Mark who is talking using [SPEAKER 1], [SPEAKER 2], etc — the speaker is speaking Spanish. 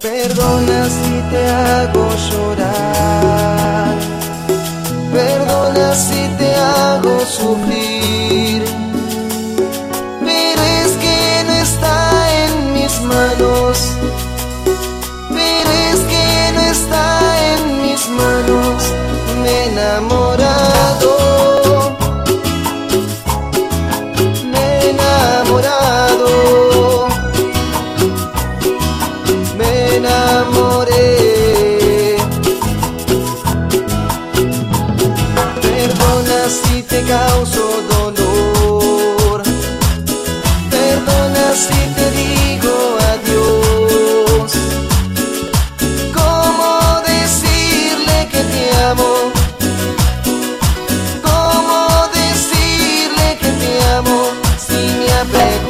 [SPEAKER 1] Perdona si te hago llorar. Perdona si te hago sufrir. causo dolor. Perdona si te digo adiós. ¿Cómo decirle que te amo? ¿Cómo decirle que te amo si me apego?